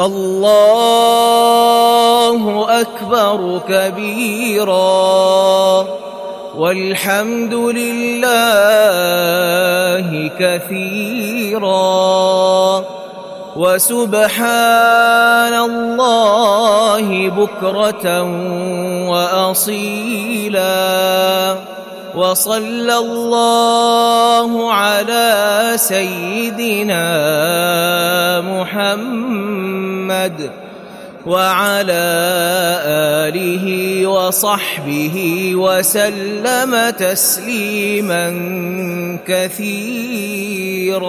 الله أكبر كبيرا والحمد لله كثيرا وسبحان الله بكرة وأصيلا وصلى الله على سيدنا محمد وعلى آله وصحبه وسلم تسليما كثيرا.